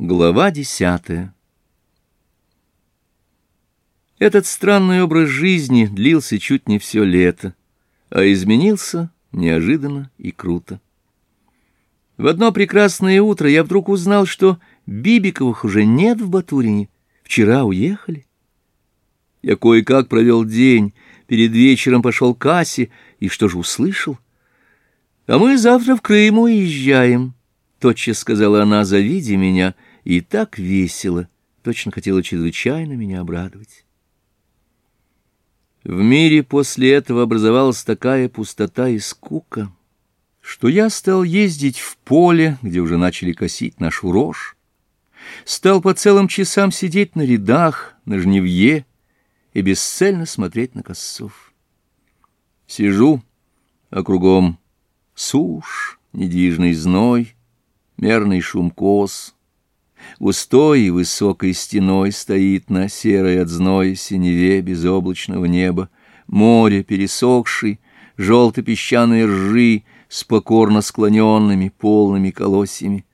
Глава десятая Этот странный образ жизни длился чуть не все лето, а изменился неожиданно и круто. В одно прекрасное утро я вдруг узнал, что Бибиковых уже нет в Батурине, вчера уехали. Я кое-как провел день, перед вечером пошел к Асе, и что же услышал? «А мы завтра в Крым уезжаем», — тотчас сказала она, — «завиди меня» и так весело, точно хотела чрезвычайно меня обрадовать. В мире после этого образовалась такая пустота и скука, что я стал ездить в поле, где уже начали косить нашу рожь, стал по целым часам сидеть на рядах, на жневье и бесцельно смотреть на косцов. Сижу, а кругом сушь, недвижный зной, мерный шум кос, густой и высокой стеной стоит на серой от зной синеве безоблачного неба. Море пересохший, желто-песчаные ржи с покорно склоненными полными колосьями.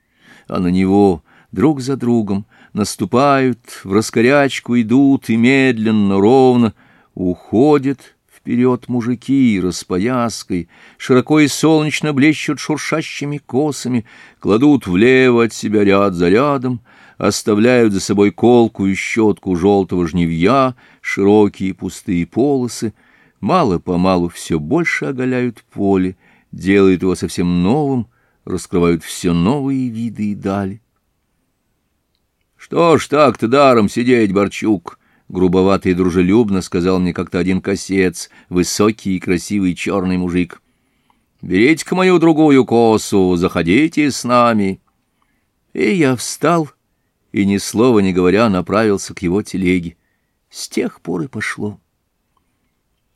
А на него друг за другом наступают, в раскорячку идут и медленно, ровно уходят вперед мужики, распояской, широко и солнечно блещут шуршащими косами, кладут влево от себя ряд за рядом, оставляют за собой колку и щетку желтого жневья, широкие пустые полосы, мало-помалу все больше оголяют поле, делают его совсем новым, раскрывают все новые виды и дали. — Что ж так-то даром сидеть, Борчук? — грубовато и дружелюбно сказал мне как-то один косец, высокий и красивый черный мужик. «Берите-ка мою другую косу, заходите с нами». И я встал, и ни слова не говоря направился к его телеге. С тех пор и пошло.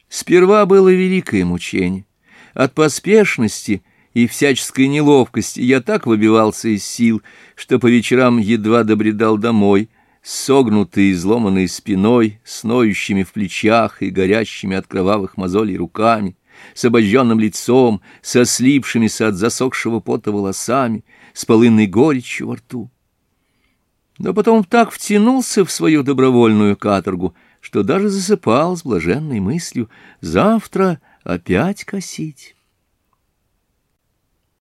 Сперва было великое мучение. От поспешности и всяческой неловкости я так выбивался из сил, что по вечерам едва добредал домой — согнутый изломанной спиной, с ноющими в плечах и горящими от кровавых мозолей руками, с обожженным лицом, со слипшимися от засохшего пота волосами, с полынной горечью во рту. Но потом так втянулся в свою добровольную каторгу, что даже засыпал с блаженной мыслью «завтра опять косить».